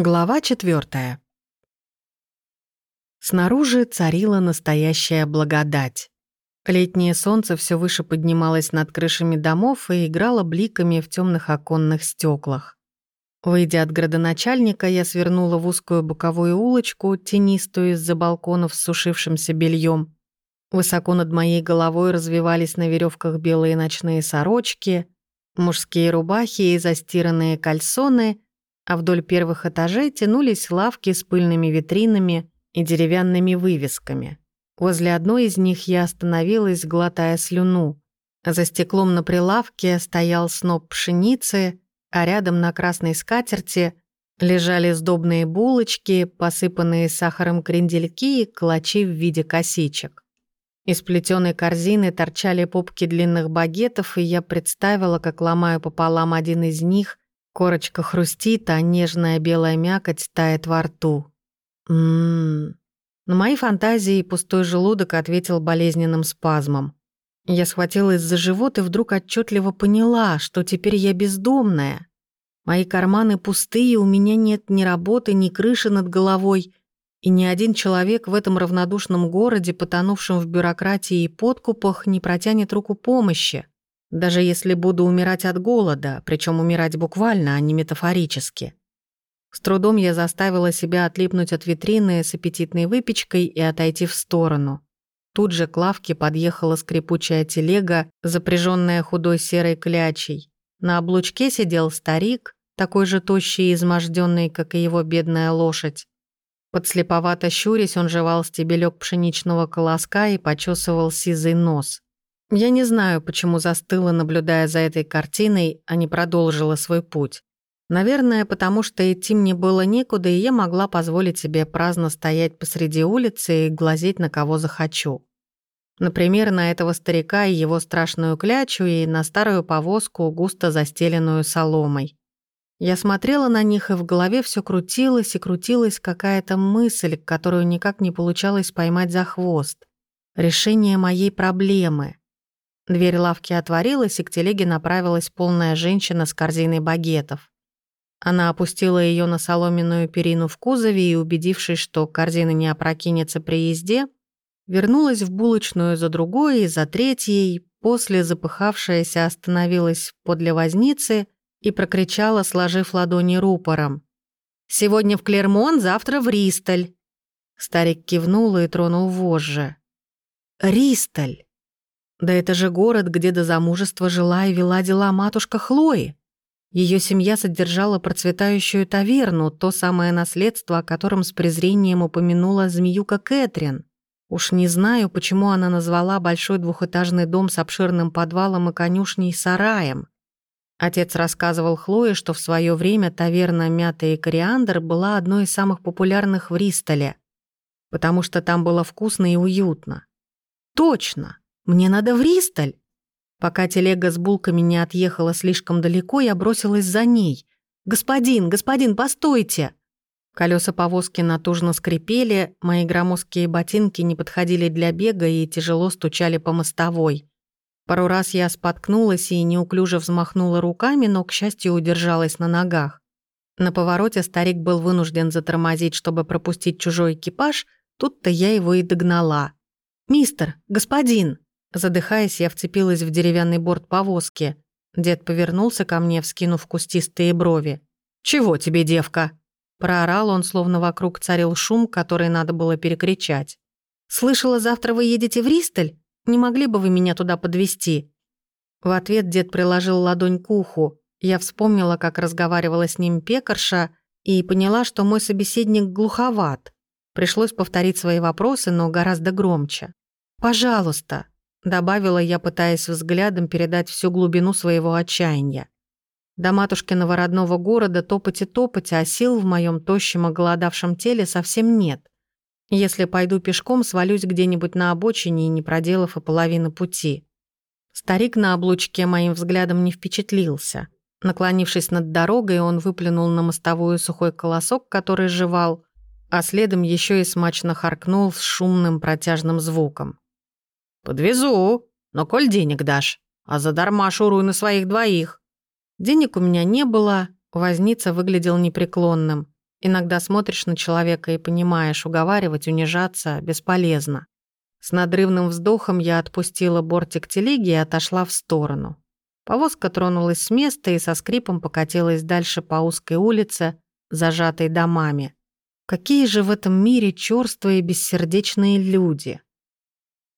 Глава четвертая. Снаружи царила настоящая благодать. Летнее солнце все выше поднималось над крышами домов и играло бликами в темных оконных стеклах. Выйдя от градоначальника, я свернула в узкую боковую улочку, тенистую из-за балконов с сушившимся бельем. Высоко над моей головой развивались на веревках белые ночные сорочки, мужские рубахи и застиранные кальсоны — а вдоль первых этажей тянулись лавки с пыльными витринами и деревянными вывесками. Возле одной из них я остановилась, глотая слюну. За стеклом на прилавке стоял сноп пшеницы, а рядом на красной скатерти лежали сдобные булочки, посыпанные сахаром крендельки и клочи в виде косичек. Из плетеной корзины торчали попки длинных багетов, и я представила, как ломаю пополам один из них Корочка хрустит, а нежная белая мякоть тает во рту. Ммм. На мои фантазии пустой желудок ответил болезненным спазмом. Я схватилась за живот и вдруг отчетливо поняла, что теперь я бездомная. Мои карманы пустые, у меня нет ни работы, ни крыши над головой, и ни один человек в этом равнодушном городе, потонувшем в бюрократии и подкупах, не протянет руку помощи. Даже если буду умирать от голода, причем умирать буквально, а не метафорически. С трудом я заставила себя отлипнуть от витрины с аппетитной выпечкой и отойти в сторону. Тут же к лавке подъехала скрипучая телега, запряженная худой серой клячей. На облучке сидел старик, такой же тощий и изможденный, как и его бедная лошадь. Подслеповато щурясь, он жевал стебелек пшеничного колоска и почесывал сизый нос. Я не знаю, почему застыла, наблюдая за этой картиной, а не продолжила свой путь. Наверное, потому что идти мне было некуда, и я могла позволить себе праздно стоять посреди улицы и глазеть на кого захочу. Например, на этого старика и его страшную клячу, и на старую повозку, густо застеленную соломой. Я смотрела на них, и в голове все крутилось и крутилась какая-то мысль, которую никак не получалось поймать за хвост. Решение моей проблемы. Дверь лавки отворилась, и к телеге направилась полная женщина с корзиной багетов. Она опустила ее на соломенную перину в кузове и, убедившись, что корзина не опрокинется при езде, вернулась в булочную за другой и за третьей, после запыхавшаяся остановилась подле возницы и прокричала, сложив ладони рупором. «Сегодня в Клермон, завтра в Ристаль!» Старик кивнул и тронул вожжи. «Ристаль!» Да это же город, где до замужества жила и вела дела матушка Хлои. Ее семья содержала процветающую таверну, то самое наследство, о котором с презрением упомянула змеюка Кэтрин. Уж не знаю, почему она назвала большой двухэтажный дом с обширным подвалом и конюшней сараем. Отец рассказывал Хлое, что в свое время таверна «Мята и кориандр» была одной из самых популярных в Ристоле, потому что там было вкусно и уютно. Точно! Мне надо в Ристаль. Пока телега с булками не отъехала слишком далеко, я бросилась за ней. «Господин, господин, постойте!» Колеса повозки натужно скрипели, мои громоздкие ботинки не подходили для бега и тяжело стучали по мостовой. Пару раз я споткнулась и неуклюже взмахнула руками, но, к счастью, удержалась на ногах. На повороте старик был вынужден затормозить, чтобы пропустить чужой экипаж, тут-то я его и догнала. «Мистер, господин!» Задыхаясь, я вцепилась в деревянный борт повозки. Дед повернулся ко мне, вскинув кустистые брови. «Чего тебе, девка?» Проорал он, словно вокруг царил шум, который надо было перекричать. «Слышала, завтра вы едете в Ристаль? Не могли бы вы меня туда подвести? В ответ дед приложил ладонь к уху. Я вспомнила, как разговаривала с ним пекарша, и поняла, что мой собеседник глуховат. Пришлось повторить свои вопросы, но гораздо громче. «Пожалуйста, Добавила я, пытаясь взглядом передать всю глубину своего отчаяния. До матушкиного родного города топать и топать, а сил в моем тощем и голодавшем теле совсем нет. Если пойду пешком, свалюсь где-нибудь на обочине, не проделав и половины пути. Старик на облучке моим взглядом не впечатлился. Наклонившись над дорогой, он выплюнул на мостовую сухой колосок, который жевал, а следом еще и смачно харкнул с шумным протяжным звуком. «Подвезу, но коль денег дашь, а задарма шуруй на своих двоих». Денег у меня не было, возница выглядел непреклонным. Иногда смотришь на человека и понимаешь, уговаривать, унижаться бесполезно. С надрывным вздохом я отпустила бортик телеги и отошла в сторону. Повозка тронулась с места и со скрипом покатилась дальше по узкой улице, зажатой домами. Какие же в этом мире чёрствые и бессердечные люди.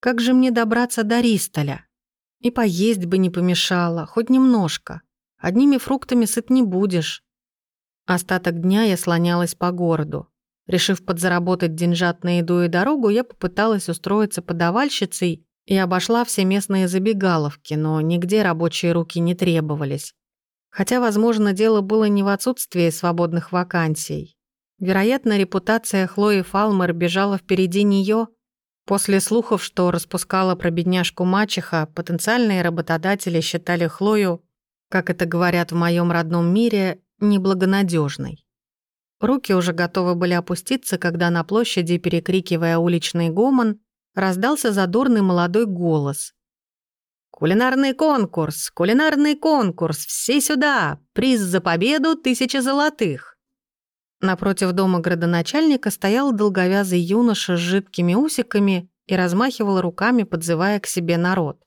Как же мне добраться до Ристоля? И поесть бы не помешало, хоть немножко. Одними фруктами сыт не будешь. Остаток дня я слонялась по городу. Решив подзаработать деньжат на еду и дорогу, я попыталась устроиться подавальщицей и обошла все местные забегаловки, но нигде рабочие руки не требовались. Хотя, возможно, дело было не в отсутствии свободных вакансий. Вероятно, репутация Хлои Фалмер бежала впереди нее. После слухов, что распускала про бедняжку мачеха, потенциальные работодатели считали Хлою, как это говорят в моем родном мире, неблагонадежной. Руки уже готовы были опуститься, когда на площади, перекрикивая уличный гомон, раздался задорный молодой голос. «Кулинарный конкурс! Кулинарный конкурс! Все сюда! Приз за победу — тысяча золотых!» Напротив дома градоначальника стоял долговязый юноша с жидкими усиками и размахивал руками, подзывая к себе народ.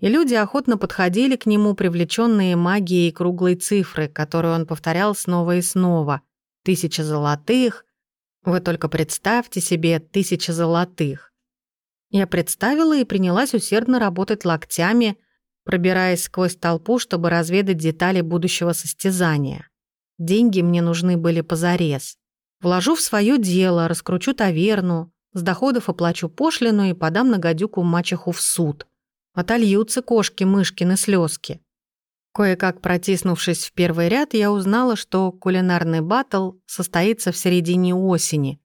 И люди охотно подходили к нему, привлеченные магией круглой цифры, которую он повторял снова и снова. «Тысяча золотых!» Вы только представьте себе тысяча золотых. Я представила и принялась усердно работать локтями, пробираясь сквозь толпу, чтобы разведать детали будущего состязания. Деньги мне нужны были позарез. Вложу в свое дело, раскручу таверну, с доходов оплачу пошлину и подам на гадюку мачеху в суд. Отольются кошки-мышкины слезки. Кое-как протиснувшись в первый ряд, я узнала, что кулинарный баттл состоится в середине осени,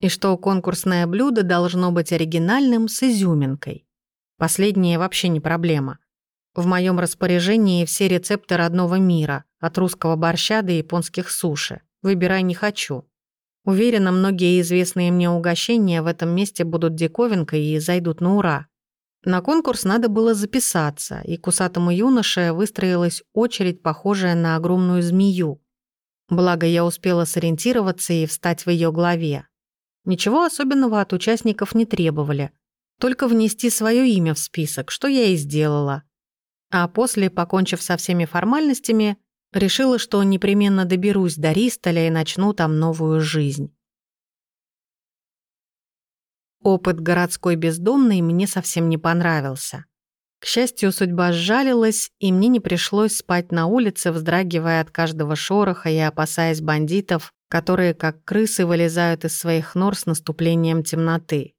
и что конкурсное блюдо должно быть оригинальным с изюминкой. Последнее вообще не проблема. В моем распоряжении все рецепты родного мира, от русского борща до японских суши. Выбирай не хочу. Уверена, многие известные мне угощения в этом месте будут диковинкой и зайдут на ура. На конкурс надо было записаться, и к усатому юноше выстроилась очередь, похожая на огромную змею. Благо, я успела сориентироваться и встать в ее главе. Ничего особенного от участников не требовали. Только внести свое имя в список, что я и сделала. А после, покончив со всеми формальностями, решила, что непременно доберусь до Ристоля и начну там новую жизнь. Опыт городской бездомной мне совсем не понравился. К счастью, судьба сжалилась, и мне не пришлось спать на улице, вздрагивая от каждого шороха и опасаясь бандитов, которые, как крысы, вылезают из своих нор с наступлением темноты.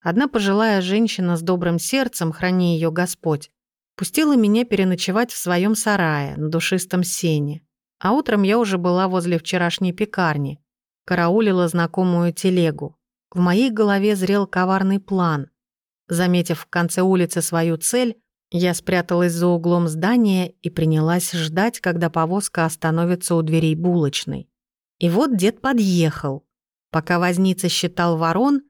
Одна пожилая женщина с добрым сердцем, храни ее Господь, пустила меня переночевать в своем сарае на душистом сене. А утром я уже была возле вчерашней пекарни, караулила знакомую телегу. В моей голове зрел коварный план. Заметив в конце улицы свою цель, я спряталась за углом здания и принялась ждать, когда повозка остановится у дверей булочной. И вот дед подъехал. Пока возница считал ворон,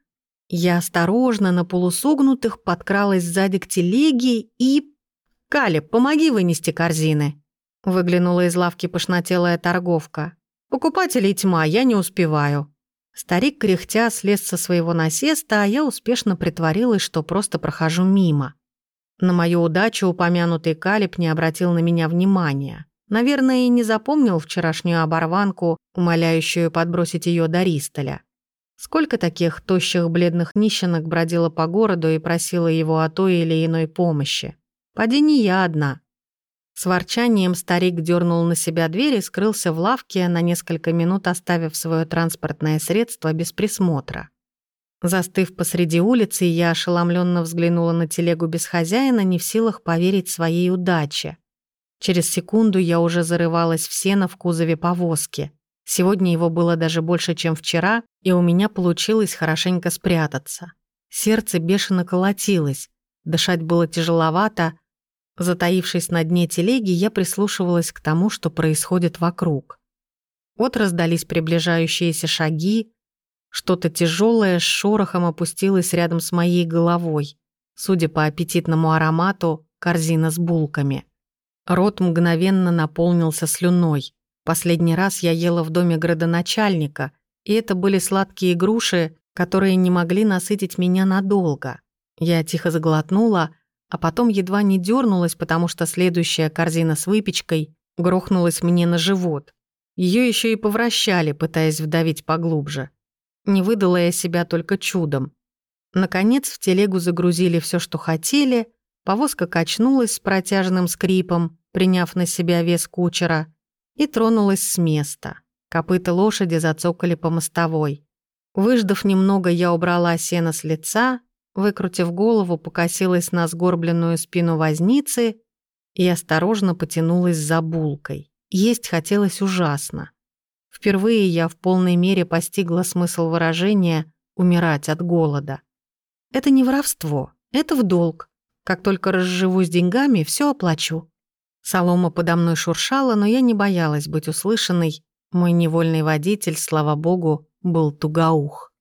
я осторожно на полусогнутых подкралась сзади к телеге и... «Калеб, помоги вынести корзины!» Выглянула из лавки пошнотелая торговка. «Покупателей тьма, я не успеваю». Старик кряхтя слез со своего насеста, а я успешно притворилась, что просто прохожу мимо. На мою удачу упомянутый Калиб не обратил на меня внимания. Наверное, и не запомнил вчерашнюю оборванку, умоляющую подбросить ее до Ристоля. Сколько таких тощих бледных нищенок бродило по городу и просило его о той или иной помощи. Поди не я одна. С ворчанием старик дернул на себя дверь и скрылся в лавке, на несколько минут оставив свое транспортное средство без присмотра. Застыв посреди улицы, я ошеломленно взглянула на телегу без хозяина, не в силах поверить своей удаче. Через секунду я уже зарывалась в сено в кузове повозки. Сегодня его было даже больше, чем вчера, и у меня получилось хорошенько спрятаться. Сердце бешено колотилось, дышать было тяжеловато. Затаившись на дне телеги, я прислушивалась к тому, что происходит вокруг. Вот раздались приближающиеся шаги, что-то тяжелое с шорохом опустилось рядом с моей головой. Судя по аппетитному аромату, корзина с булками. Рот мгновенно наполнился слюной. Последний раз я ела в доме градоначальника, и это были сладкие груши, которые не могли насытить меня надолго. Я тихо заглотнула, а потом едва не дернулась, потому что следующая корзина с выпечкой грохнулась мне на живот. Ее еще и повращали, пытаясь вдавить поглубже. Не выдала я себя только чудом. Наконец в телегу загрузили все, что хотели, повозка качнулась с протяжным скрипом, приняв на себя вес кучера, и тронулась с места. Копыта лошади зацокали по мостовой. Выждав немного, я убрала сено с лица, выкрутив голову, покосилась на сгорбленную спину возницы и осторожно потянулась за булкой. Есть хотелось ужасно. Впервые я в полной мере постигла смысл выражения «умирать от голода». Это не воровство, это в долг. Как только разживусь деньгами, все оплачу. Солома подо мной шуршала, но я не боялась быть услышанной. Мой невольный водитель, слава богу, был тугоух.